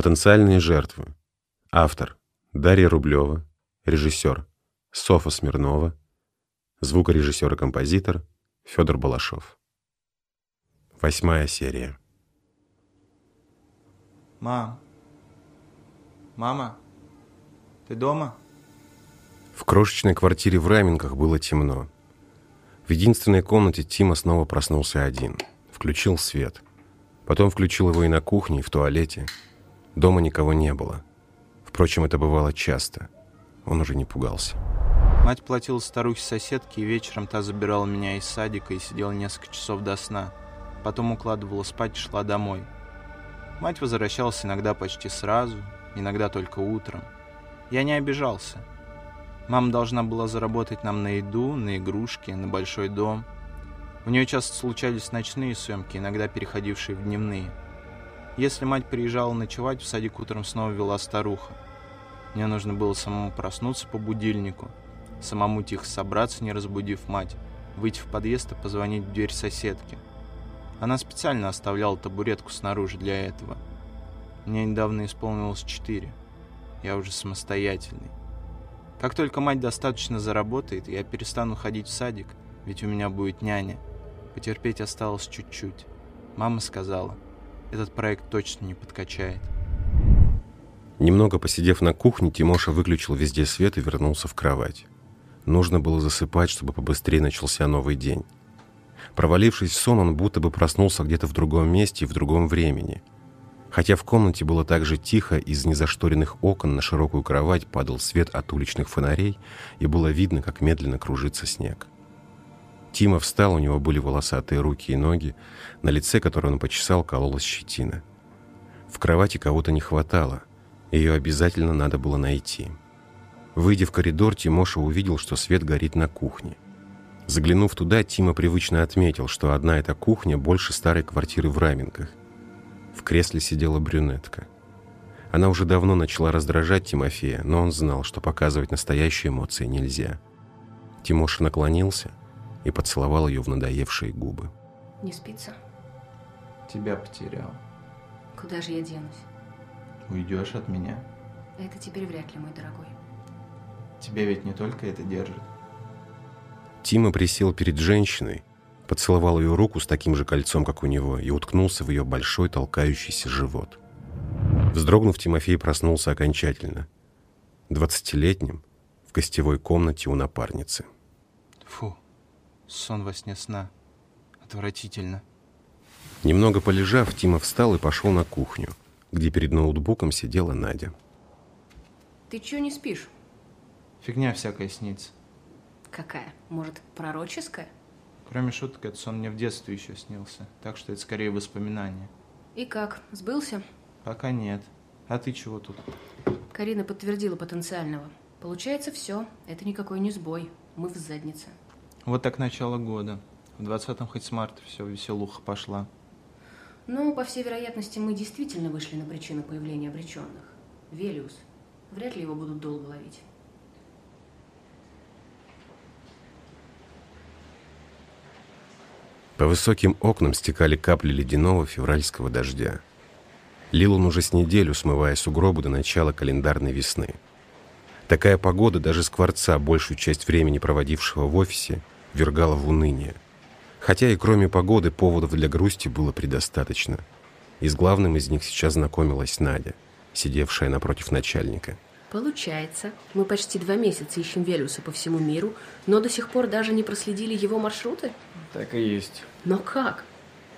Потенциальные жертвы. Автор Дарья Рублева. Режиссер Софа Смирнова. Звукорежиссер и композитор Федор Балашов. Восьмая серия. Мам. Мама. Ты дома? В крошечной квартире в Раменках было темно. В единственной комнате Тима снова проснулся один. Включил свет. Потом включил его и на кухне, и в туалете. Дома никого не было. Впрочем, это бывало часто. Он уже не пугался. Мать платила старухе соседке, и вечером та забирала меня из садика и сидела несколько часов до сна. Потом укладывала спать и шла домой. Мать возвращалась иногда почти сразу, иногда только утром. Я не обижался. Мама должна была заработать нам на еду, на игрушки, на большой дом. У нее часто случались ночные съемки, иногда переходившие в дневные. Если мать приезжала ночевать, в садик утром снова вела старуха. Мне нужно было самому проснуться по будильнику, самому тихо собраться, не разбудив мать, выйти в подъезд и позвонить в дверь соседки. Она специально оставляла табуретку снаружи для этого. Мне недавно исполнилось четыре. Я уже самостоятельный. Как только мать достаточно заработает, я перестану ходить в садик, ведь у меня будет няня. Потерпеть осталось чуть-чуть. Мама сказала, этот проект точно не подкачает. Немного посидев на кухне, Тимоша выключил везде свет и вернулся в кровать. Нужно было засыпать, чтобы побыстрее начался новый день. Провалившись в сон, он будто бы проснулся где-то в другом месте и в другом времени. Хотя в комнате было так же тихо, из незашторенных окон на широкую кровать падал свет от уличных фонарей, и было видно, как медленно кружится снег. Тима встал, у него были волосатые руки и ноги, на лице, которое он почесал, кололась щетина. В кровати кого-то не хватало, ее обязательно надо было найти. Выйдя в коридор, Тимоша увидел, что свет горит на кухне. Заглянув туда, Тима привычно отметил, что одна эта кухня больше старой квартиры в Раменках. В кресле сидела брюнетка. Она уже давно начала раздражать Тимофея, но он знал, что показывать настоящие эмоции нельзя. Тимоша наклонился и поцеловал ее в надоевшие губы. Не спится? Тебя потерял. Куда же я денусь? Уйдешь от меня? Это теперь вряд ли, мой дорогой. Тебя ведь не только это держит. Тима присел перед женщиной, поцеловал ее руку с таким же кольцом, как у него, и уткнулся в ее большой толкающийся живот. Вздрогнув, Тимофей проснулся окончательно. Двадцатилетним, в гостевой комнате у напарницы. Фу, сон во сне сна. Отвратительно. Немного полежав, Тима встал и пошел на кухню, где перед ноутбуком сидела Надя. Ты чё не спишь? Фигня всякая снится. Какая? Может, пророческая? Кроме шуток, этот сон мне в детстве еще снился. Так что это скорее воспоминание. И как, сбылся? Пока нет. А ты чего тут? Карина подтвердила потенциального. Получается, все. Это никакой не сбой. Мы в заднице. Вот так начало года. В 20-м хоть с марта все, веселуха пошла. Ну, по всей вероятности, мы действительно вышли на причину появления обреченных. Велиус. Вряд ли его будут долго ловить. По высоким окнам стекали капли ледяного февральского дождя. Лил он уже с неделю, смывая сугробы до начала календарной весны. Такая погода даже скворца, большую часть времени проводившего в офисе, вергала в уныние. Хотя и кроме погоды поводов для грусти было предостаточно. И с главным из них сейчас знакомилась Надя, сидевшая напротив начальника. Получается, мы почти два месяца ищем Велиуса по всему миру, но до сих пор даже не проследили его маршруты? Так и есть. Но как?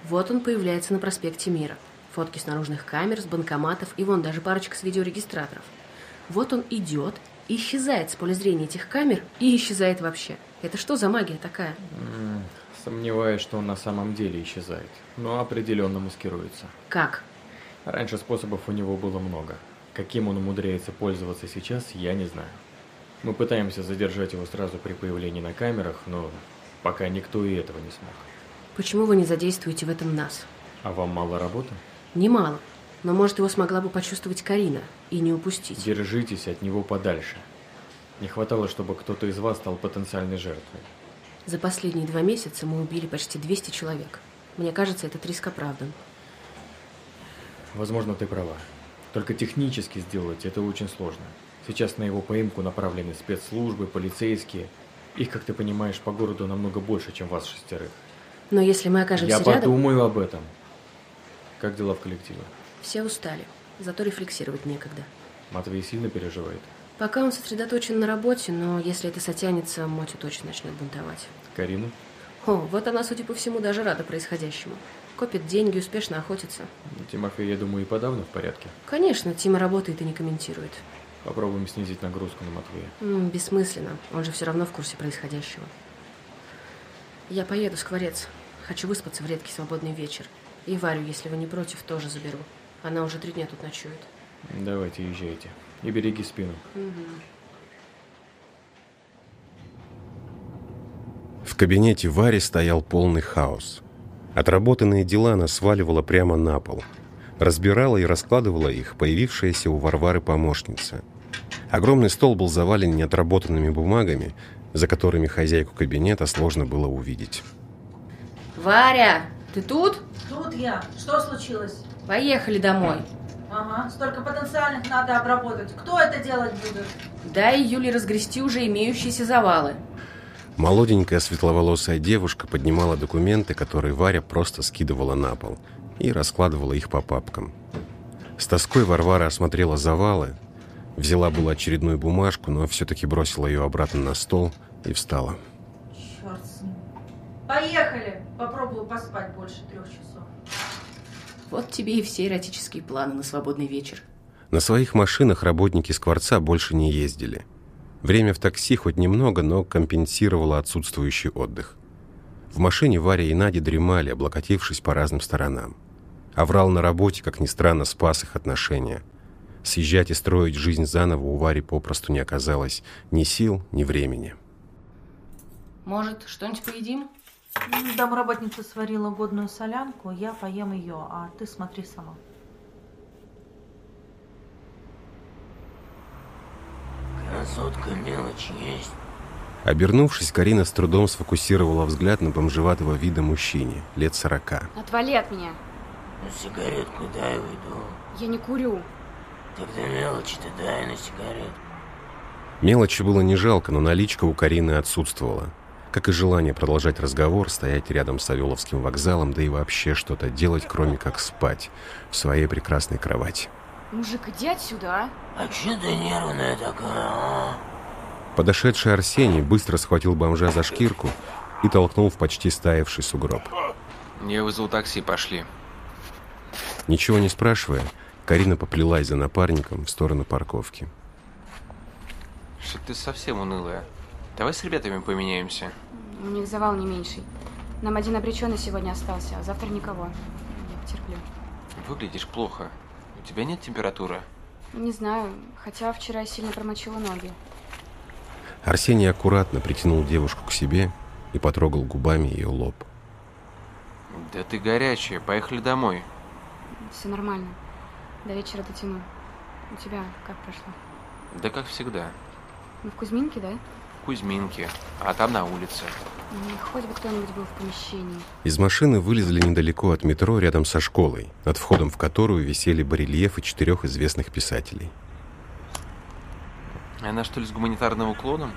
Вот он появляется на проспекте Мира. Фотки с наружных камер, с банкоматов и вон даже парочка с видеорегистраторов. Вот он идет, исчезает с поля зрения этих камер и исчезает вообще. Это что за магия такая? Сомневаюсь, что он на самом деле исчезает, но определенно маскируется. Как? Раньше способов у него было много. Каким он умудряется пользоваться сейчас, я не знаю. Мы пытаемся задержать его сразу при появлении на камерах, но пока никто и этого не смог. Почему вы не задействуете в этом нас? А вам мало работы? Немало. Но, может, его смогла бы почувствовать Карина и не упустить. Держитесь от него подальше. Не хватало, чтобы кто-то из вас стал потенциальной жертвой. За последние два месяца мы убили почти 200 человек. Мне кажется, этот риск оправдан. Возможно, ты права. Только технически сделать это очень сложно. Сейчас на его поимку направлены спецслужбы, полицейские. Их, как ты понимаешь, по городу намного больше, чем вас шестерых. Но если мы окажемся Я рядом... подумаю об этом. Как дела в коллективе? Все устали, зато рефлексировать некогда. Матвей сильно переживает? Пока он сосредоточен на работе, но если это сотянется, Мотя точно начнет бунтовать. Карина? О, вот она, судя по всему, даже рада происходящему. Копит деньги, успешно охотится. Тимофей, я думаю, и подавно в порядке. Конечно, Тима работает и не комментирует. Попробуем снизить нагрузку на Матвея. М, бессмысленно, он же все равно в курсе происходящего. Я поеду, Скворец. Хочу выспаться в редкий свободный вечер. И Варю, если вы не против, тоже заберу. Она уже три дня тут ночует. Давайте, езжайте. И береги спину. В кабинете Вари стоял полный хаос. Отработанные дела она сваливала прямо на пол. Разбирала и раскладывала их появившаяся у Варвары помощница. Огромный стол был завален неотработанными бумагами, за которыми хозяйку кабинета сложно было увидеть. Варя, ты тут? Тут я. Что случилось? Поехали домой. Ага, столько потенциальных надо обработать. Кто это делать будет? Дай Юле разгрести уже имеющиеся завалы. Молоденькая светловолосая девушка поднимала документы, которые Варя просто скидывала на пол, и раскладывала их по папкам. С тоской Варвара осмотрела завалы, взяла была очередную бумажку, но все-таки бросила ее обратно на стол и встала. Черт с ним. Поехали. Попробую поспать больше трех часов. Вот тебе и все эротические планы на свободный вечер. На своих машинах работники Скворца больше не ездили. Время в такси хоть немного, но компенсировало отсутствующий отдых. В машине Варя и Надя дремали, облокотившись по разным сторонам. Аврал на работе, как ни странно, спас их отношения. Съезжать и строить жизнь заново у Вари попросту не оказалось ни сил, ни времени. Может, что-нибудь поедим? Домработница сварила годную солянку, я поем ее, а ты смотри сама. Красотка мелочь есть. Обернувшись, Карина с трудом сфокусировала взгляд на бомжеватого вида мужчине, лет сорока. Отвали от меня. На сигаретку дай уйду. Я не курю. Тогда мелочи-то дай на сигаретку. Мелочи было не жалко, но наличка у Карины отсутствовала. Как и желание продолжать разговор, стоять рядом с Савеловским вокзалом, да и вообще что-то делать, кроме как спать в своей прекрасной кровати. Мужик, иди отсюда, а? А че ты нервная такая, а? Подошедший Арсений быстро схватил бомжа за шкирку и толкнул в почти стаявший сугроб. Я вызвал такси, пошли. Ничего не спрашивая, Карина поплелась за напарником в сторону парковки. Что ты совсем унылая. Давай с ребятами поменяемся. У них завал не меньший. Нам один обреченный сегодня остался, а завтра никого. Я потерплю. Выглядишь плохо. У тебя нет температуры? Не знаю, хотя вчера я сильно промочила ноги. Арсений аккуратно притянул девушку к себе и потрогал губами ее лоб. Да ты горячая, поехали домой. Все нормально. До вечера дотяну. У тебя как прошло? Да как всегда. Ну, в Кузьминке, да? В Кузьминке, а там на улице. Хоть бы кто-нибудь был в помещении. Из машины вылезли недалеко от метро, рядом со школой, над входом в которую висели барельефы четырех известных писателей. Она что ли с гуманитарным уклоном?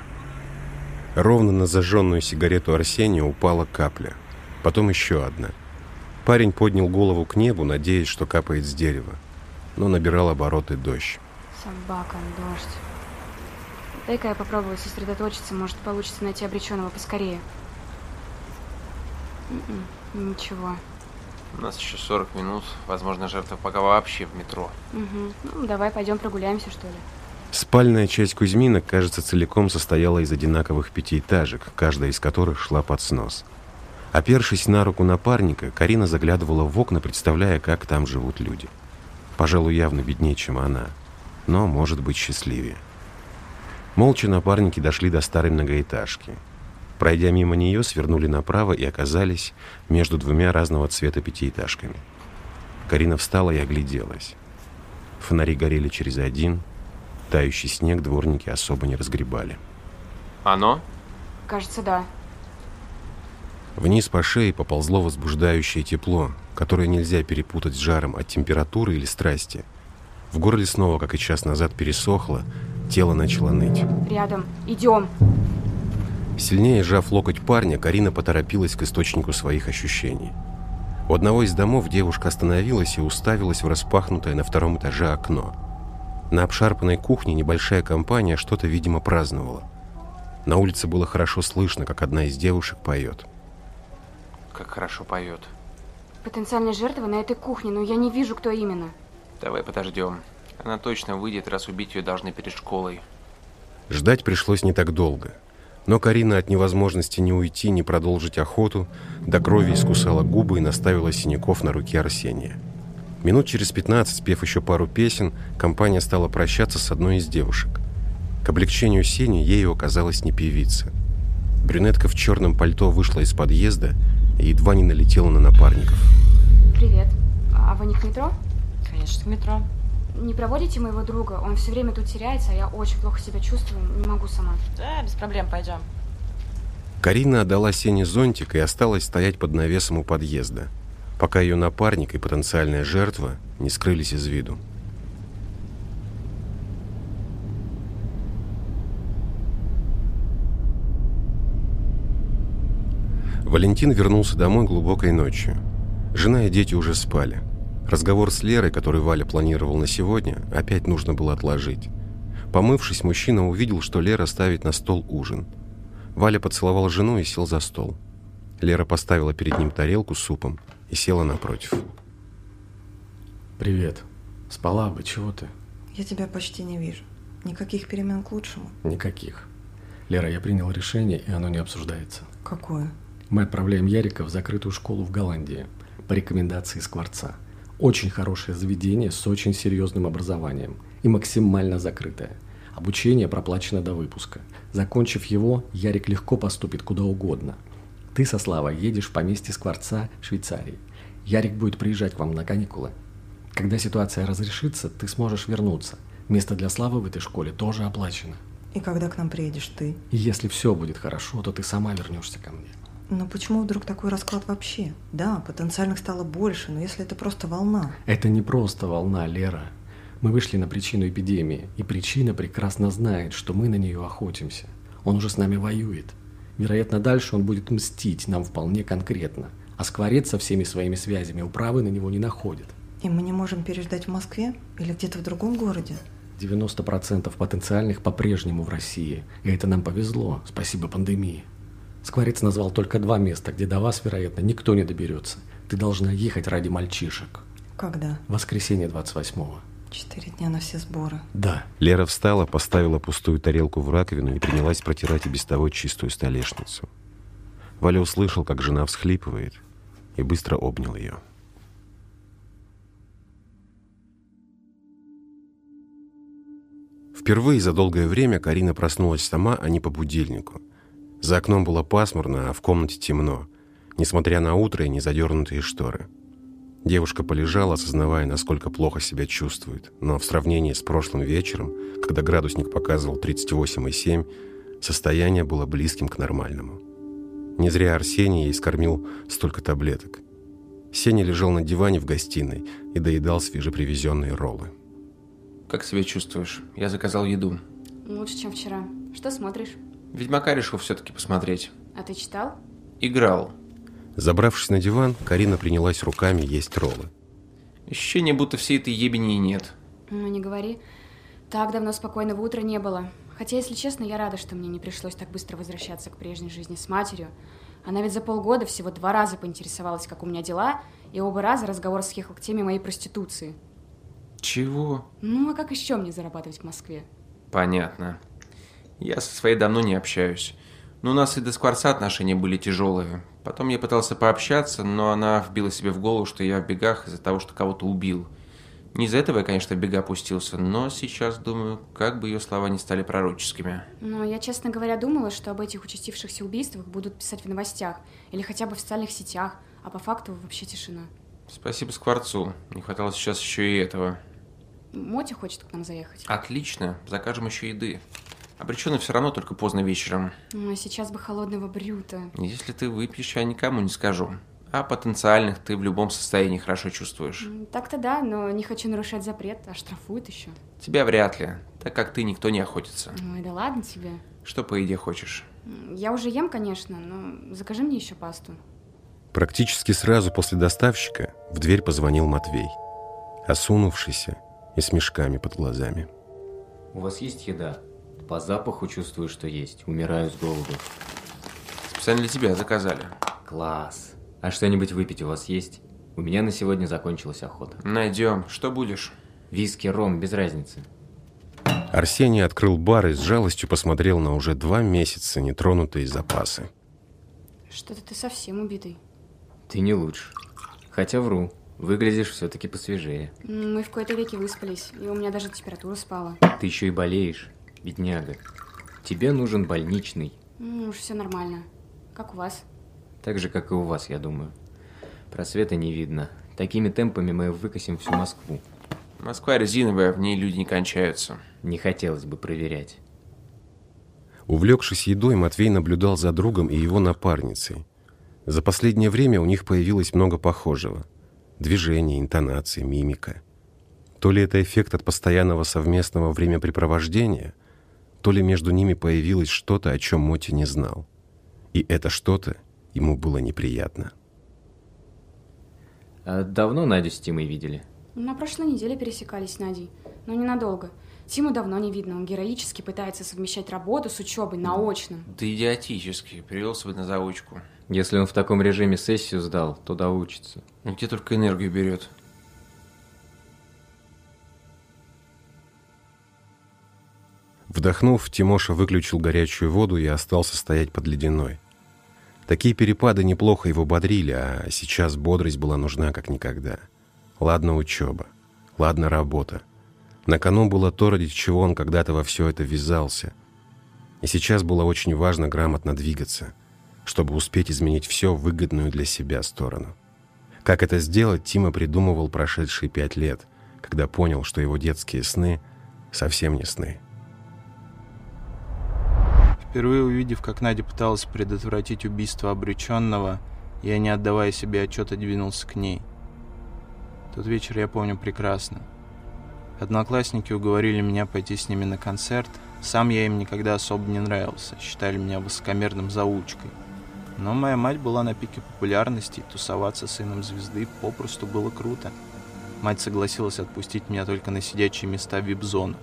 Ровно на зажженную сигарету Арсения упала капля. Потом еще одна. Парень поднял голову к небу, надеясь, что капает с дерева. Но набирал обороты дождь. Собака, дождь. Дай-ка я попробую сосредоточиться, может получится найти обреченного поскорее. М-м, Ничего. У нас еще 40 минут. Возможно, жертва пока вообще в метро. Мгм. Ну, давай пойдем прогуляемся, что ли. Спальная часть Кузьмина, кажется, целиком состояла из одинаковых пятиэтажек, каждая из которых шла под снос. Опершись на руку напарника, Карина заглядывала в окна, представляя, как там живут люди. Пожалуй, явно беднее, чем она, но, может быть, счастливее. Молча напарники дошли до старой многоэтажки. Пройдя мимо нее, свернули направо и оказались между двумя разного цвета пятиэтажками. Карина встала и огляделась. Фонари горели через один, тающий снег дворники особо не разгребали. Оно? Кажется, да. Вниз по шее поползло возбуждающее тепло, которое нельзя перепутать с жаром от температуры или страсти. В горле снова, как и час назад, пересохло, тело начало ныть. Рядом. Идем. Сильнее сжав локоть парня, Карина поторопилась к источнику своих ощущений. У одного из домов девушка остановилась и уставилась в распахнутое на втором этаже окно. На обшарпанной кухне небольшая компания что-то, видимо, праздновала. На улице было хорошо слышно, как одна из девушек поет. Как хорошо поет. Потенциальная жертва на этой кухне, но я не вижу, кто именно. Давай подождем. Она точно выйдет, раз убить ее должны перед школой. Ждать пришлось не так долго. Но Карина от невозможности не уйти, не продолжить охоту, до крови искусала губы и наставила синяков на руки Арсения. Минут через 15, спев еще пару песен, компания стала прощаться с одной из девушек. К облегчению Сени ею оказалась не певица. Брюнетка в черном пальто вышла из подъезда и едва не налетела на напарников. Привет. А вы не к метро? Конечно, к метро. Не проводите моего друга? Он все время тут теряется, а я очень плохо себя чувствую, не могу сама. Да, без проблем, пойдем. Карина отдала Сене зонтик и осталась стоять под навесом у подъезда, пока ее напарник и потенциальная жертва не скрылись из виду. Валентин вернулся домой глубокой ночью. Жена и дети уже спали. Разговор с Лерой, который Валя планировал на сегодня, опять нужно было отложить. Помывшись, мужчина увидел, что Лера ставит на стол ужин. Валя поцеловал жену и сел за стол. Лера поставила перед ним тарелку с супом и села напротив. Привет. Спала бы, чего ты? Я тебя почти не вижу. Никаких перемен к лучшему? Никаких. Лера, я принял решение, и оно не обсуждается. Какое? Мы отправляем Ярика в закрытую школу в Голландии по рекомендации Скворца. Очень хорошее заведение с очень серьезным образованием и максимально закрытое. Обучение проплачено до выпуска. Закончив его, Ярик легко поступит куда угодно. Ты со Славой едешь в поместье Скворца Швейцарии. Ярик будет приезжать к вам на каникулы. Когда ситуация разрешится, ты сможешь вернуться. Место для Славы в этой школе тоже оплачено. И когда к нам приедешь ты? Если все будет хорошо, то ты сама вернешься ко мне. Но почему вдруг такой расклад вообще? Да, потенциальных стало больше, но если это просто волна... Это не просто волна, Лера. Мы вышли на причину эпидемии, и причина прекрасно знает, что мы на нее охотимся. Он уже с нами воюет. Вероятно, дальше он будет мстить нам вполне конкретно. А скворец со всеми своими связями управы на него не находит. И мы не можем переждать в Москве или где-то в другом городе? 90% потенциальных по-прежнему в России. И это нам повезло, спасибо пандемии. Скворец назвал только два места, где до вас, вероятно, никто не доберется. Ты должна ехать ради мальчишек. Когда? Воскресенье 28-го. Четыре дня на все сборы. Да. Лера встала, поставила пустую тарелку в раковину и принялась протирать и без того чистую столешницу. Валя услышал, как жена всхлипывает, и быстро обнял ее. Впервые за долгое время Карина проснулась сама, а не по будильнику. За окном было пасмурно, а в комнате темно, несмотря на утро и незадернутые шторы. Девушка полежала, осознавая, насколько плохо себя чувствует, но в сравнении с прошлым вечером, когда градусник показывал 38,7, состояние было близким к нормальному. Не зря Арсений ей скормил столько таблеток. Сеня лежал на диване в гостиной и доедал свежепривезенные роллы. Как себя чувствуешь? Я заказал еду. Лучше, чем вчера. Что смотришь? Ведьмака решил все-таки посмотреть. А ты читал? Играл. Забравшись на диван, Карина принялась руками есть роллы. Ощущение, будто всей этой ебени нет. Ну, не говори. Так давно спокойного утра не было. Хотя, если честно, я рада, что мне не пришлось так быстро возвращаться к прежней жизни с матерью. Она ведь за полгода всего два раза поинтересовалась, как у меня дела, и оба раза разговор съехал к теме моей проституции. Чего? Ну, а как еще мне зарабатывать в Москве? Понятно. Я со своей давно не общаюсь. Но у нас и до Скворца отношения были тяжелые. Потом я пытался пообщаться, но она вбила себе в голову, что я в бегах из-за того, что кого-то убил. Не из-за этого я, конечно, в бега опустился, но сейчас думаю, как бы ее слова не стали пророческими. Но я, честно говоря, думала, что об этих участившихся убийствах будут писать в новостях или хотя бы в социальных сетях, а по факту вообще тишина. Спасибо Скворцу. Не хватало сейчас еще и этого. Мотя хочет к нам заехать. Отлично. Закажем еще еды. Обреченный все равно только поздно вечером. Ну, а сейчас бы холодного брюта. Если ты выпьешь, я никому не скажу. А потенциальных ты в любом состоянии хорошо чувствуешь. Так-то да, но не хочу нарушать запрет, а штрафуют еще. Тебя вряд ли, так как ты никто не охотится. Ой, да ладно тебе. Что по еде хочешь? Я уже ем, конечно, но закажи мне еще пасту. Практически сразу после доставщика в дверь позвонил Матвей, осунувшийся и с мешками под глазами. У вас есть еда? По запаху чувствую, что есть. Умираю с голоду. Специально для тебя заказали. Класс. А что-нибудь выпить у вас есть? У меня на сегодня закончилась охота. Найдем. Что будешь? Виски, ром, без разницы. Арсений открыл бар и с жалостью посмотрел на уже два месяца нетронутые запасы. Что-то ты совсем убитый. Ты не лучше. Хотя вру. Выглядишь все-таки посвежее. Мы в кои-то веки выспались, и у меня даже температура спала. Ты еще и болеешь, бедняга. Тебе нужен больничный. М, Уж все нормально. Как у вас? Так же, как и у вас, я думаю. Просвета не видно. Такими темпами мы выкосим всю Москву. Москва резиновая, в ней люди не кончаются. Не хотелось бы проверять. Увлекшись едой, Матвей наблюдал за другом и его напарницей. За последнее время у них появилось много похожего. Движение, интонации, мимика. То ли это эффект от постоянного совместного времяпрепровождения, то ли между ними появилось что-то, о чем Моти не знал. И это что-то ему было неприятно. А давно Надю с Тимой видели? На прошлой неделе пересекались с Надей, но ненадолго. Тиму давно не видно, он героически пытается совмещать работу с учебой на очном. Да идиотически, привелся бы на заучку. Если он в таком режиме сессию сдал, то доучится. Ну, Где только энергию берет. Вдохнув, Тимоша выключил горячую воду и остался стоять под ледяной. Такие перепады неплохо его бодрили, а сейчас бодрость была нужна как никогда. Ладно учеба, ладно работа. На кону было то, ради чего он когда-то во все это ввязался. И сейчас было очень важно грамотно двигаться, чтобы успеть изменить все в выгодную для себя сторону. Как это сделать, Тима придумывал прошедшие пять лет, когда понял, что его детские сны совсем не сны. Впервые увидев, как Надя пыталась предотвратить убийство обреченного, я, не отдавая себе отчета, двинулся к ней. Тот вечер я помню прекрасно. Одноклассники уговорили меня пойти с ними на концерт. Сам я им никогда особо не нравился, считали меня высокомерным заучкой. Но моя мать была на пике популярности, и тусоваться с сыном звезды попросту было круто. Мать согласилась отпустить меня только на сидячие места вип-зону,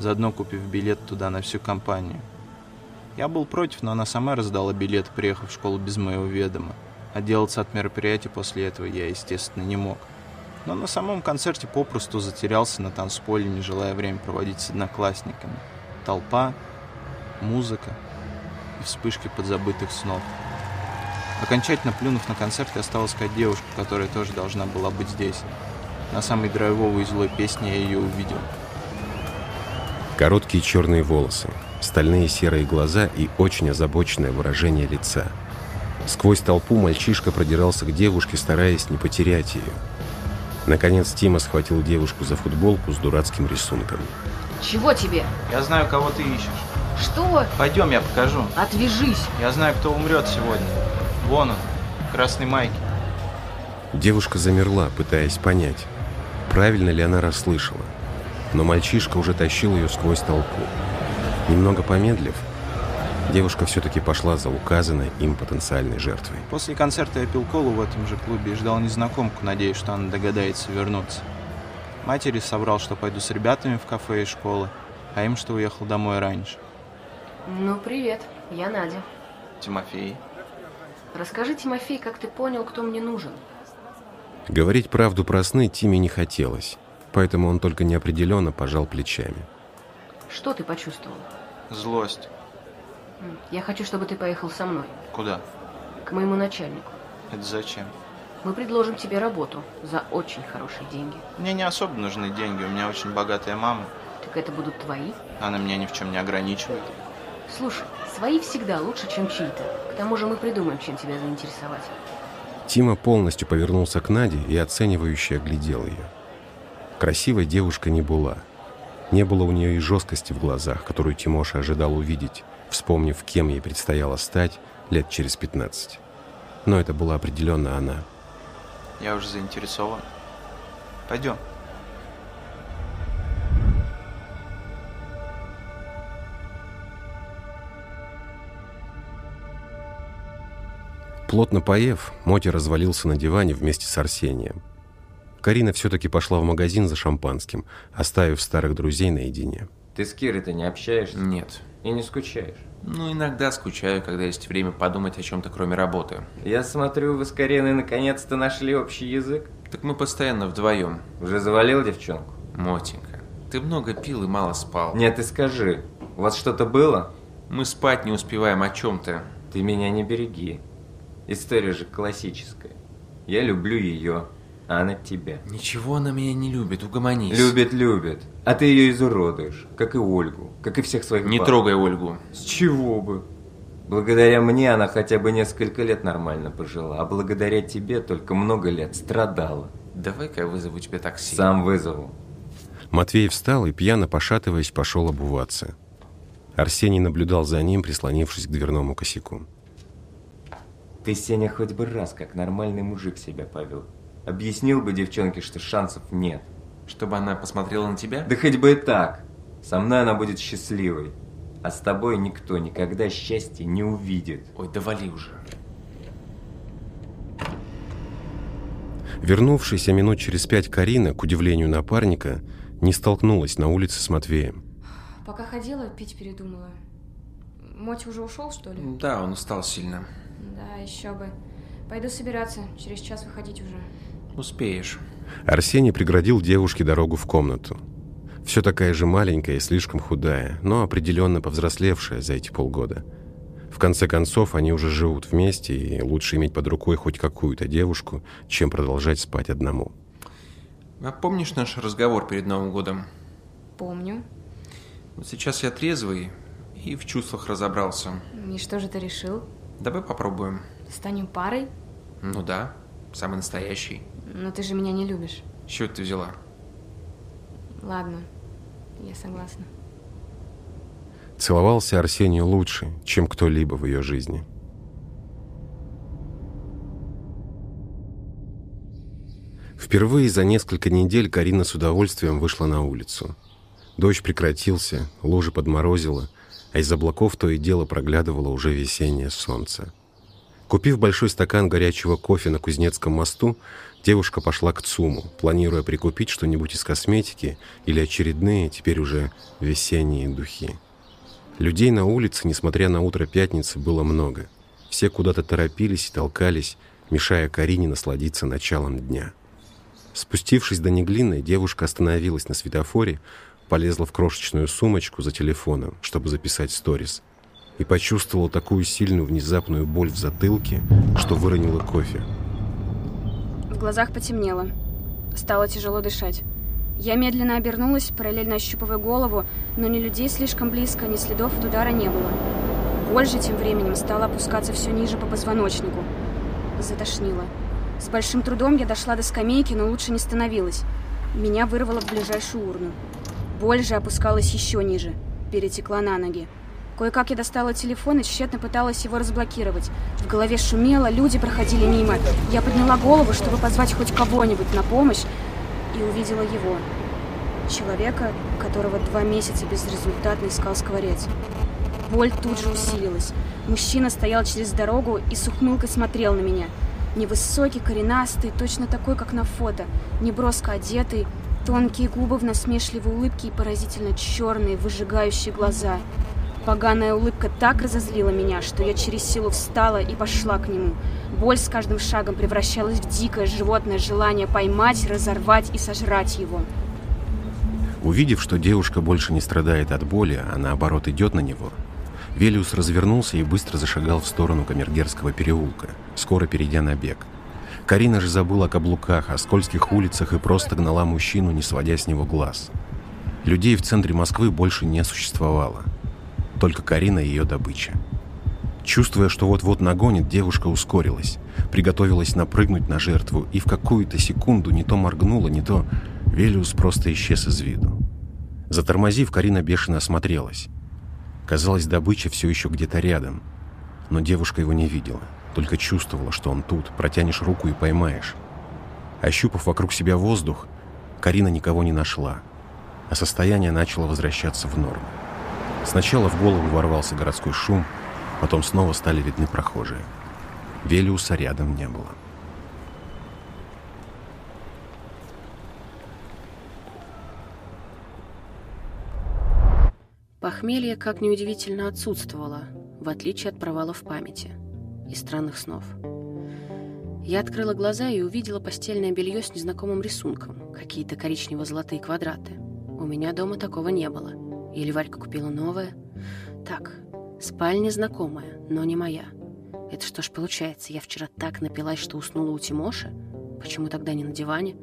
заодно купив билет туда на всю компанию. Я был против, но она сама раздала билет, приехав в школу без моего ведома. Отделаться от мероприятия после этого я, естественно, не мог. Но на самом концерте попросту затерялся на танцполе, не желая время проводить с одноклассниками. Толпа, музыка и вспышки подзабытых снов. Окончательно плюнув на концерт, я стал искать девушку, которая тоже должна была быть здесь. На самой драйвовой и злой песне я ее увидел. Короткие черные волосы, стальные серые глаза и очень озабоченное выражение лица. Сквозь толпу мальчишка продирался к девушке, стараясь не потерять ее. Наконец Тима схватил девушку за футболку с дурацким рисунком. Чего тебе? Я знаю, кого ты ищешь. Что? Пойдем, я покажу. Отвяжись. Я знаю, кто умрет сегодня. Вон он, в красной майке. Девушка замерла, пытаясь понять, правильно ли она расслышала. Но мальчишка уже тащил ее сквозь толпу. Немного помедлив, девушка все-таки пошла за указанной им потенциальной жертвой. После концерта я пил колу в этом же клубе и ждал незнакомку, надеясь, что она догадается вернуться. Матери соврал, что пойду с ребятами в кафе и школы, а им, что уехал домой раньше. Ну, привет. Я Надя. Тимофей. Расскажи, Тимофей, как ты понял, кто мне нужен? Говорить правду про сны Тиме не хотелось, поэтому он только неопределенно пожал плечами. Что ты почувствовал? Злость. Я хочу, чтобы ты поехал со мной, Куда? к моему начальнику. Это зачем? Мы предложим тебе работу за очень хорошие деньги. Мне не особо нужны деньги, у меня очень богатая мама. Так это будут твои? Она меня ни в чем не ограничивает. Слушай, свои всегда лучше, чем чьи-то. К тому же мы придумаем, чем тебя заинтересовать. Тима полностью повернулся к Наде и оценивающе оглядел ее. Красивой девушка не была. Не было у нее и жесткости в глазах, которую Тимоша ожидал увидеть, вспомнив, кем ей предстояло стать лет через 15. но это была определенно она. Я уже заинтересован. Пойдем. Плотно поев, Моти развалился на диване вместе с Арсением. Карина все-таки пошла в магазин за шампанским, оставив старых друзей наедине. Ты с Кирой-то не общаешься? Нет. И не скучаешь? Ну, иногда скучаю, когда есть время подумать о чем-то, кроме работы. Я смотрю, вы с Кариной наконец-то нашли общий язык. Так мы постоянно вдвоем. Уже завалил девчонку? Мотенька, ты много пил и мало спал. Нет, ты скажи, у вас что-то было? Мы спать не успеваем о чем-то. Ты меня не береги. История же классическая. Я люблю ее, она тебя. Ничего она меня не любит, угомонись. Любит, любит. А ты ее изуродуешь, как и Ольгу, как и всех своих Не баб. трогай Ольгу. С чего бы? Благодаря мне она хотя бы несколько лет нормально пожила, а благодаря тебе только много лет страдала. Давай-ка я вызову тебе такси. Сам вызову. Матвей встал и, пьяно пошатываясь, пошел обуваться. Арсений наблюдал за ним, прислонившись к дверному косяку. Ты, Сеня, хоть бы раз, как нормальный мужик себя повел. Объяснил бы девчонке, что шансов нет. Чтобы она посмотрела на тебя? Да хоть бы и так. Со мной она будет счастливой. А с тобой никто никогда счастья не увидит. Ой, да вали уже. Вернувшаяся минут через пять Карина, к удивлению напарника, не столкнулась на улице с Матвеем. Пока ходила, пить передумала. Мотя уже ушел, что ли? Да, он устал сильно. Да, еще бы. Пойду собираться, через час выходить уже. Успеешь. Арсений преградил девушке дорогу в комнату. Все такая же маленькая и слишком худая, но определенно повзрослевшая за эти полгода. В конце концов, они уже живут вместе, и лучше иметь под рукой хоть какую-то девушку, чем продолжать спать одному. А помнишь наш разговор перед Новым годом? Помню. Вот сейчас я трезвый и в чувствах разобрался. И что же ты решил? Давай попробуем. Станем парой? Ну да, самый настоящий. Но ты же меня не любишь. Чего ты взяла? Ладно, я согласна. Целовался Арсению лучше, чем кто-либо в ее жизни. Впервые за несколько недель Карина с удовольствием вышла на улицу. Дождь прекратился, лужи подморозило, а из облаков то и дело проглядывало уже весеннее солнце. Купив большой стакан горячего кофе на Кузнецком мосту, девушка пошла к ЦУМу, планируя прикупить что-нибудь из косметики или очередные, теперь уже весенние духи. Людей на улице, несмотря на утро пятницы, было много. Все куда-то торопились и толкались, мешая Карине насладиться началом дня. Спустившись до Неглинной, девушка остановилась на светофоре, полезла в крошечную сумочку за телефоном, чтобы записать сторис, и почувствовала такую сильную внезапную боль в затылке, что выронила кофе. Глазах потемнело. Стало тяжело дышать. Я медленно обернулась, параллельно ощупывая голову, но ни людей слишком близко, ни следов от удара не было. Боль же тем временем стала опускаться все ниже по позвоночнику. Затошнило. С большим трудом я дошла до скамейки, но лучше не становилась. Меня вырвало в ближайшую урну. Боль же опускалась еще ниже, перетекла на ноги. Кое-как я достала телефон и тщетно пыталась его разблокировать. В голове шумело, люди проходили мимо. Я подняла голову, чтобы позвать хоть кого-нибудь на помощь, и увидела его. Человека, которого два месяца безрезультатно искал скворец. Боль тут же усилилась. Мужчина стоял через дорогу и с ухмылкой смотрел на меня. Невысокий, коренастый, точно такой, как на фото. Неброско одетый, тонкие губы в насмешливой улыбке и поразительно черные, выжигающие глаза. Поганая улыбка так разозлила меня, что я через силу встала и пошла к нему. Боль с каждым шагом превращалась в дикое животное желание поймать, разорвать и сожрать его. Увидев, что девушка больше не страдает от боли, а наоборот идет на него, Велиус развернулся и быстро зашагал в сторону Камергерского переулка, скоро перейдя на бег. Карина же забыла о каблуках, о скользких улицах и просто гнала мужчину, не сводя с него глаз. Людей в центре Москвы больше не существовало. Только Карина и ее добыча. Чувствуя, что вот-вот нагонит, девушка ускорилась, приготовилась напрыгнуть на жертву и в какую-то секунду не то моргнула, не то Велиус просто исчез из виду. Затормозив, Карина бешено осмотрелась. Казалось, добыча все еще где-то рядом, но девушка его не видела. только чувствовала, что он тут, протянешь руку и поймаешь. Ощупав вокруг себя воздух, Карина никого не нашла, а состояние начало возвращаться в норму. Сначала в голову ворвался городской шум, потом снова стали видны прохожие. Велиуса рядом не было. Похмелье, как неудивительно, отсутствовало, в отличие от провалов памяти и странных снов. Я открыла глаза и увидела постельное белье с незнакомым рисунком, какие-то коричнево-золотые квадраты. У меня дома такого не было. Или Варька купила новое. Так, спальня знакомая, но не моя. Это что ж получается, я вчера так напилась, что уснула у Тимоши? Почему тогда не на диване?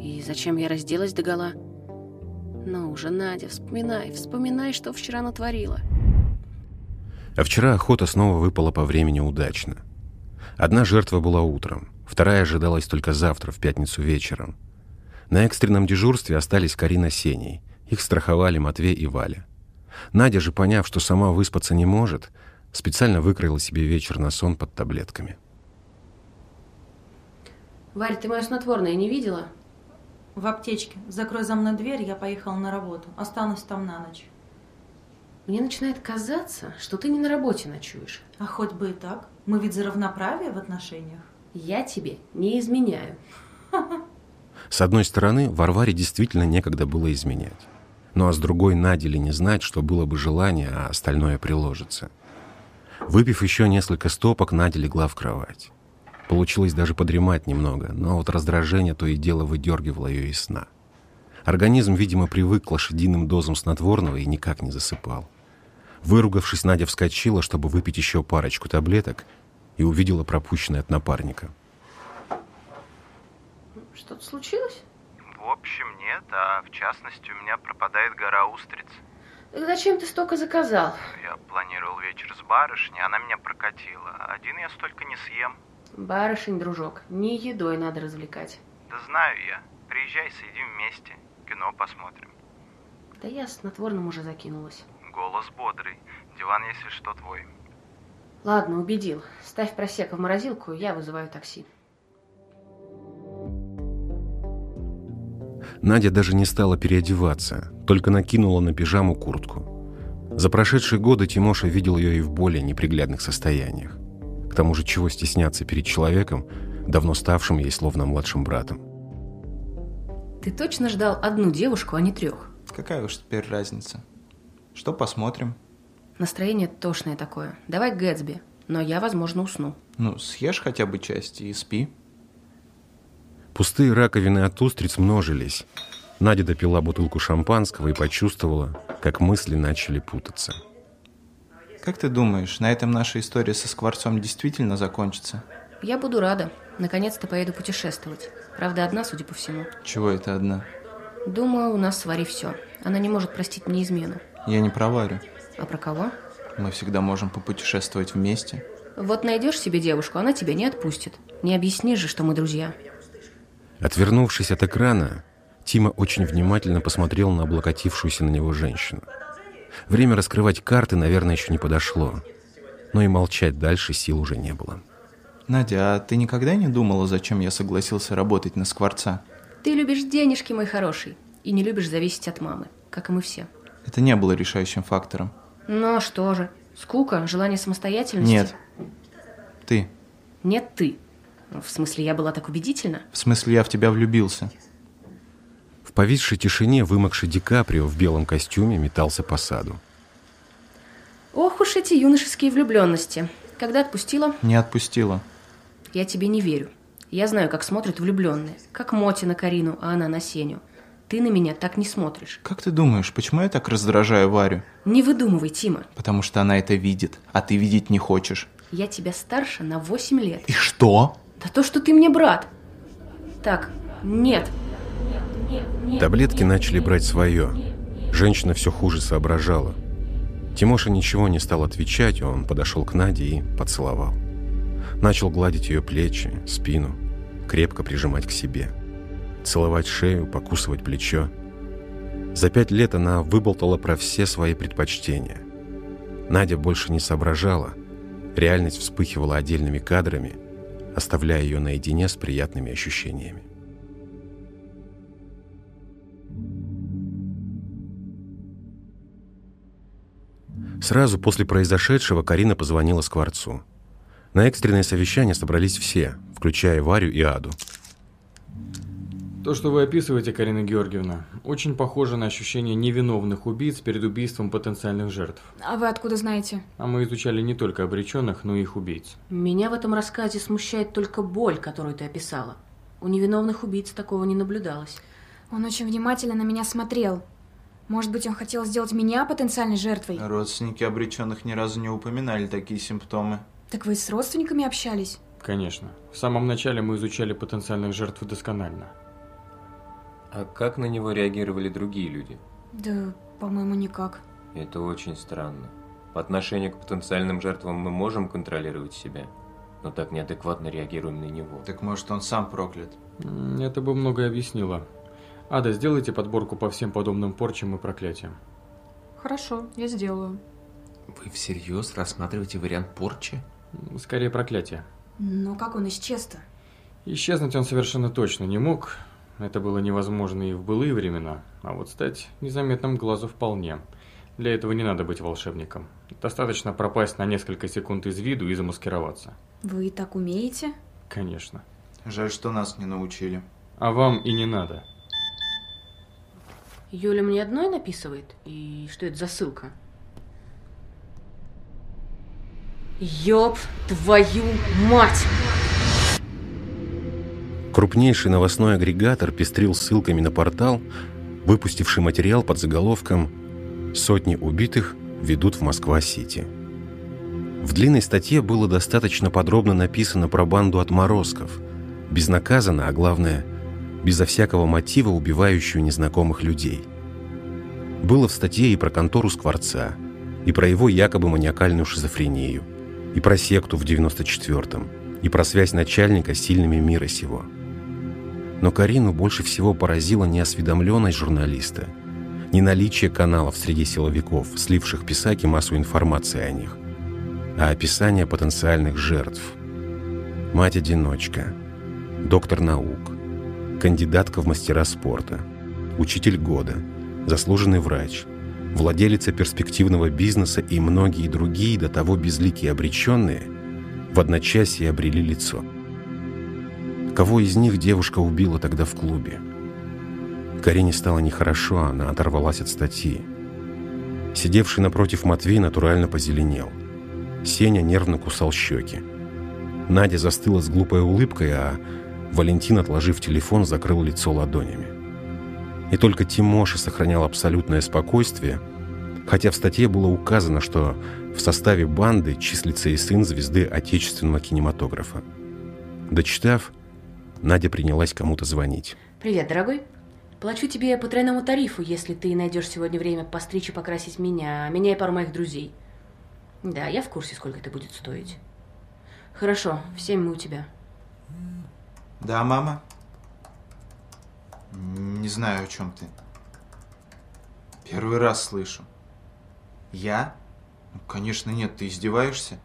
И зачем я разделась догола? Ну уже, Надя, вспоминай, вспоминай, что вчера натворила. А вчера охота снова выпала по времени удачно. Одна жертва была утром, вторая ожидалась только завтра, в пятницу вечером. На экстренном дежурстве остались Карина Сеней. Их страховали Матвей и Валя. Надя же, поняв, что сама выспаться не может, специально выкроила себе вечер на сон под таблетками. Варь, ты мое снотворное не видела? В аптечке. Закрой за мной дверь, я поехала на работу. Останусь там на ночь. Мне начинает казаться, что ты не на работе ночуешь. А хоть бы и так. Мы ведь за равноправие в отношениях. Я тебе не изменяю. С одной стороны, Варваре действительно некогда было изменять. Ну а с другой, Наде ли не знать, что было бы желание, а остальное приложится. Выпив еще несколько стопок, Надя легла в кровать. Получилось даже подремать немного, но вот раздражение то и дело выдергивало ее из сна. Организм, видимо, привык к лошадиным дозам снотворного и никак не засыпал. Выругавшись, Надя вскочила, чтобы выпить еще парочку таблеток, и увидела пропущенное от напарника. Что-то случилось? В общем, нет, а в частности у меня пропадает гора устриц. Так зачем ты столько заказал? Я планировал вечер с барышней, она меня прокатила. Один я столько не съем. Барышень, дружок, не едой надо развлекать. Да знаю я. Приезжай, сидим вместе. Кино посмотрим. Да я снотворным уже закинулась. Голос бодрый. Диван, если что, твой. Ладно, убедил. Ставь просека в морозилку, я вызываю такси. Надя даже не стала переодеваться, только накинула на пижаму куртку. За прошедшие годы Тимоша видел ее и в более неприглядных состояниях. К тому же чего стесняться перед человеком, давно ставшим ей словно младшим братом. Ты точно ждал одну девушку, а не трех? Какая уж теперь разница? Что посмотрим? Настроение тошное такое. Давай Гэтсби, но я, возможно, усну. Ну, съешь хотя бы часть и спи. Пустые раковины от устриц множились. Надя допила бутылку шампанского и почувствовала, как мысли начали путаться. Как ты думаешь, на этом наша история со Скворцом действительно закончится? Я буду рада. Наконец-то поеду путешествовать. Правда, одна, судя по всему. Чего это одна? Думаю, у нас с Варей все. Она не может простить мне измену. Я не про Варю. А про кого? Мы всегда можем попутешествовать вместе. Вот найдешь себе девушку, она тебя не отпустит. Не объяснишь же, что мы друзья. Отвернувшись от экрана, Тима очень внимательно посмотрел на облокотившуюся на него женщину. Время раскрывать карты, наверное, еще не подошло. Но и молчать дальше сил уже не было. Надя, а ты никогда не думала, зачем я согласился работать на Скворца? Ты любишь денежки, мой хороший, и не любишь зависеть от мамы, как и мы все. Это не было решающим фактором. Ну а что же? Скука, желание самостоятельности? Нет. Ты. Нет, ты. В смысле, я была так убедительна? В смысле, я в тебя влюбился. В повисшей тишине вымокший Ди Каприо в белом костюме метался по саду. Ох уж эти юношеские влюбленности. Когда отпустила? Не отпустила. Я тебе не верю. Я знаю, как смотрят влюбленные. Как Моти на Карину, а она на Сеню. Ты на меня так не смотришь. Как ты думаешь, почему я так раздражаю Варю? Не выдумывай, Тима. Потому что она это видит, а ты видеть не хочешь. Я тебя старше на 8 лет. И что? Да то, что ты мне брат. Так, нет. Таблетки начали брать свое. Женщина все хуже соображала. Тимоша ничего не стал отвечать, он подошел к Наде и поцеловал. Начал гладить ее плечи, спину, крепко прижимать к себе. Целовать шею, покусывать плечо. За пять лет она выболтала про все свои предпочтения. Надя больше не соображала, Реальность вспыхивала отдельными кадрами, оставляя ее наедине с приятными ощущениями. Сразу после произошедшего Карина позвонила Скворцу. На экстренное совещание собрались все, включая Варю и Аду. То, что вы описываете, Карина Георгиевна, очень похоже на ощущение невиновных убийц перед убийством потенциальных жертв. А вы откуда знаете? А мы изучали не только обреченных, но и их убийц. Меня в этом рассказе смущает только боль, которую ты описала. У невиновных убийц такого не наблюдалось. Он очень внимательно на меня смотрел. Может быть, он хотел сделать меня потенциальной жертвой? Родственники обреченных ни разу не упоминали такие симптомы. Так вы с родственниками общались? Конечно. В самом начале мы изучали потенциальных жертв досконально. А как на него реагировали другие люди? Да, по-моему, никак. Это очень странно. По отношению к потенциальным жертвам мы можем контролировать себя, но так неадекватно реагируем на него. Так может он сам проклят? Это бы многое объяснило. Ада, сделайте подборку по всем подобным порчам и проклятиям. Хорошо, я сделаю. Вы всерьез рассматриваете вариант порчи? Скорее проклятие. Но как он исчез-то? Исчезнуть он совершенно точно не мог. Это было невозможно и в былые времена. А вот стать незаметным глазу вполне. Для этого не надо быть волшебником. Достаточно пропасть на несколько секунд из виду и замаскироваться. Вы так умеете? Конечно. Жаль, что нас не научили. А вам и не надо. Юля мне одной написывает? И что это за ссылка? Ёб твою мать! Крупнейший новостной агрегатор пестрил ссылками на портал, выпустивший материал под заголовком «Сотни убитых ведут в Москва-Сити». В длинной статье было достаточно подробно написано про банду отморозков, безнаказанно, а главное, безо всякого мотива убивающую незнакомых людей. Было в статье и про контору Скворца, и про его якобы маниакальную шизофрению, и про секту в 94-м, и про связь начальника с сильными мира сего. Но Карину больше всего поразила неосведомленность журналиста, не наличие каналов среди силовиков, сливших писаки массу информации о них, а описание потенциальных жертв. Мать-одиночка, доктор наук, кандидатка в мастера спорта, учитель года, заслуженный врач, владелица перспективного бизнеса и многие другие до того безликие обреченные в одночасье обрели лицо. Кого из них девушка убила тогда в клубе? Карине стало нехорошо, она оторвалась от статьи. Сидевший напротив Матвей натурально позеленел. Сеня нервно кусал щеки. Надя застыла с глупой улыбкой, а Валентин, отложив телефон, закрыл лицо ладонями. И только Тимоша сохранял абсолютное спокойствие, хотя в статье было указано, что в составе банды числится и сын звезды отечественного кинематографа. Дочитав, Надя принялась кому-то звонить. Привет, дорогой. Плачу тебе по тройному тарифу, если ты найдешь сегодня время постричь и покрасить меня, меня и пару моих друзей. Да, я в курсе, сколько это будет стоить. Хорошо, в семь мы у тебя. Да, мама? Не знаю, о чем ты. Первый раз слышу. Я? Ну, конечно, нет, ты издеваешься?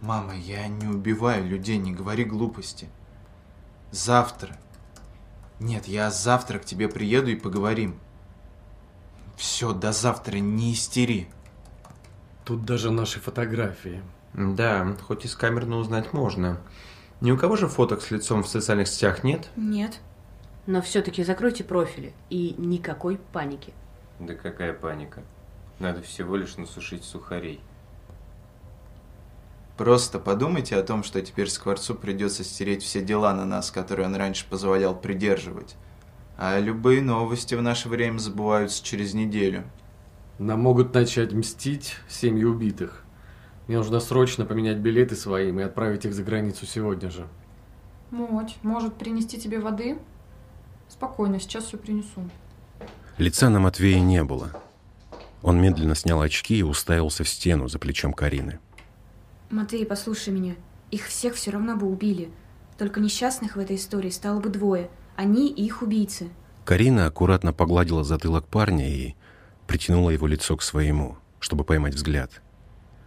Мама, я не убиваю людей, не говори глупости. Завтра. Нет, я завтра к тебе приеду и поговорим. Все, до завтра, не истери. Тут даже наши фотографии. Да, хоть из камерно узнать можно. Ни у кого же фоток с лицом в социальных сетях нет? Нет. Но все-таки закройте профили и никакой паники. Да какая паника? Надо всего лишь насушить сухарей. Просто подумайте о том, что теперь Скворцу придется стереть все дела на нас, которые он раньше позволял придерживать. А любые новости в наше время забываются через неделю. Нам могут начать мстить семьи убитых. Мне нужно срочно поменять билеты своим и отправить их за границу сегодня же. Моть, может принести тебе воды? Спокойно, сейчас все принесу. Лица на Матвея не было. Он медленно снял очки и уставился в стену за плечом Карины. Матвей, послушай меня. Их всех все равно бы убили. Только несчастных в этой истории стало бы двое. Они и их убийцы. Карина аккуратно погладила затылок парня и притянула его лицо к своему, чтобы поймать взгляд.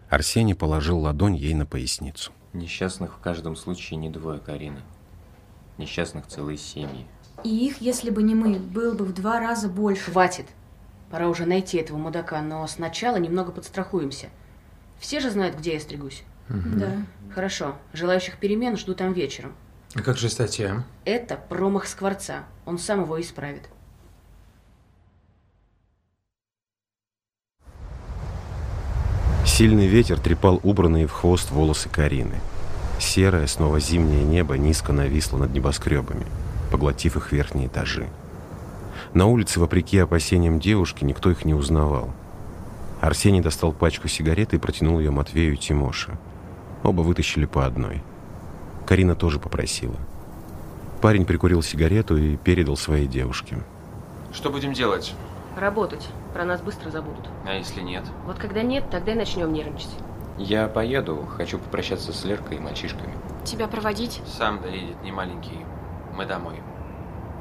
Арсений положил ладонь ей на поясницу. Несчастных в каждом случае не двое, Карина. Несчастных целые семьи. И их, если бы не мы, было бы в два раза больше. Хватит. Пора уже найти этого мудака, но сначала немного подстрахуемся. Все же знают, где я стригусь. Да. Хорошо. Желающих перемен жду там вечером. А как же статья? Это промах Скворца. Он сам его исправит. Сильный ветер трепал убранные в хвост волосы Карины. Серое, снова зимнее небо низко нависло над небоскребами, поглотив их верхние этажи. На улице, вопреки опасениям девушки, никто их не узнавал. Арсений достал пачку сигарет и протянул ее Матвею и Тимоше. Оба вытащили по одной. Карина тоже попросила. Парень прикурил сигарету и передал своей девушке. Что будем делать? Работать. Про нас быстро забудут. А если нет? Вот когда нет, тогда и начнем нервничать. Я поеду, хочу попрощаться с Леркой и мальчишками. Тебя проводить? Сам доедет, не маленький. Мы домой.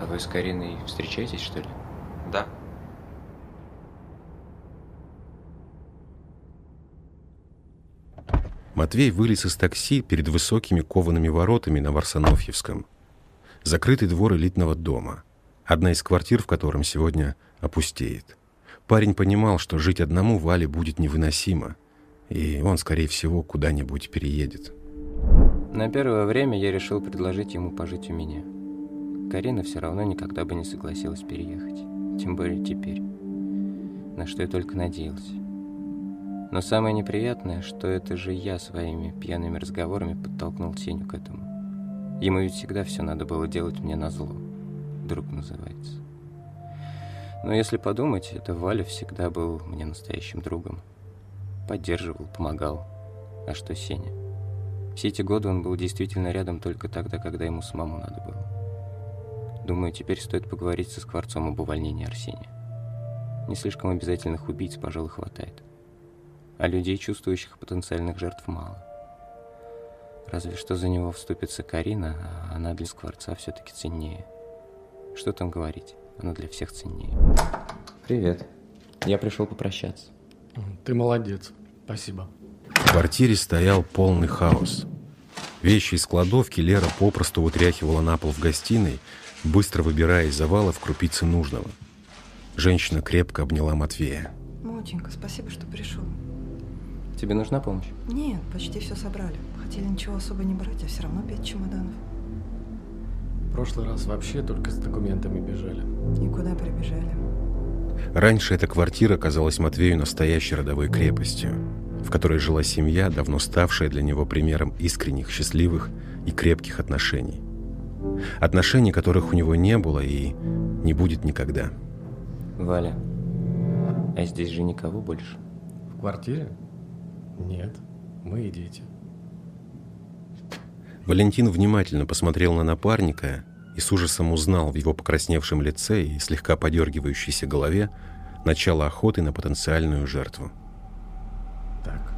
А вы с Кариной встречаетесь, что ли? Да. Матвей вылез из такси перед высокими коваными воротами на Варсонофьевском. Закрытый двор элитного дома. Одна из квартир, в котором сегодня опустеет. Парень понимал, что жить одному Вале будет невыносимо, и он, скорее всего, куда-нибудь переедет. На первое время я решил предложить ему пожить у меня. Карина все равно никогда бы не согласилась переехать. Тем более теперь. На что я только надеялся. Но самое неприятное, что это же я своими пьяными разговорами подтолкнул Сеню к этому. Ему ведь всегда все надо было делать мне на зло. Друг называется. Но если подумать, это Валя всегда был мне настоящим другом. Поддерживал, помогал. А что Сеня? Все эти годы он был действительно рядом только тогда, когда ему самому надо было. Думаю, теперь стоит поговорить со Скворцом об увольнении Арсения. Не слишком обязательных убийц, пожалуй, хватает. А людей, чувствующих потенциальных жертв, мало. Разве что за него вступится Карина, а она для Скворца все-таки ценнее. Что там говорить? Она для всех ценнее. Привет. Я пришел попрощаться. Ты молодец. Спасибо. В квартире стоял полный хаос. Вещи из кладовки Лера попросту вытряхивала на пол в гостиной, быстро выбирая из завалов крупицы нужного. Женщина крепко обняла Матвея. Мотенька, спасибо, что пришел. Тебе нужна помощь? Нет, почти все собрали. Хотели ничего особо не брать, а все равно пять чемоданов. В прошлый раз вообще только с документами бежали. Никуда прибежали. Раньше эта квартира казалась Матвею настоящей родовой крепостью, в которой жила семья, давно ставшая для него примером искренних, счастливых и крепких отношений. Отношений, которых у него не было и не будет никогда. Валя, а здесь же никого больше? В квартире? Нет, мы и дети. Валентин внимательно посмотрел на напарника и с ужасом узнал в его покрасневшем лице и слегка подергивающейся голове начало охоты на потенциальную жертву. Так,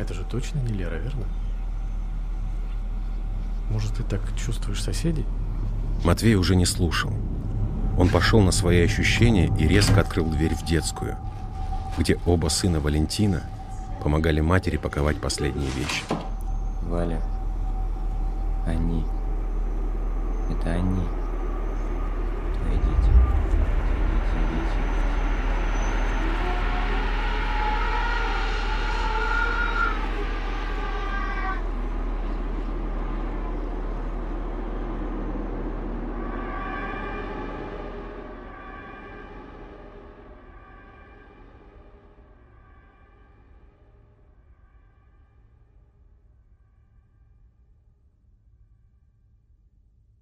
это же точно не Лера, верно? Может, ты так чувствуешь соседей? Матвей уже не слушал. Он пошел на свои ощущения и резко открыл дверь в детскую, где оба сына Валентина помогали матери паковать последние вещи. Валя, они. Это они. Твои дети.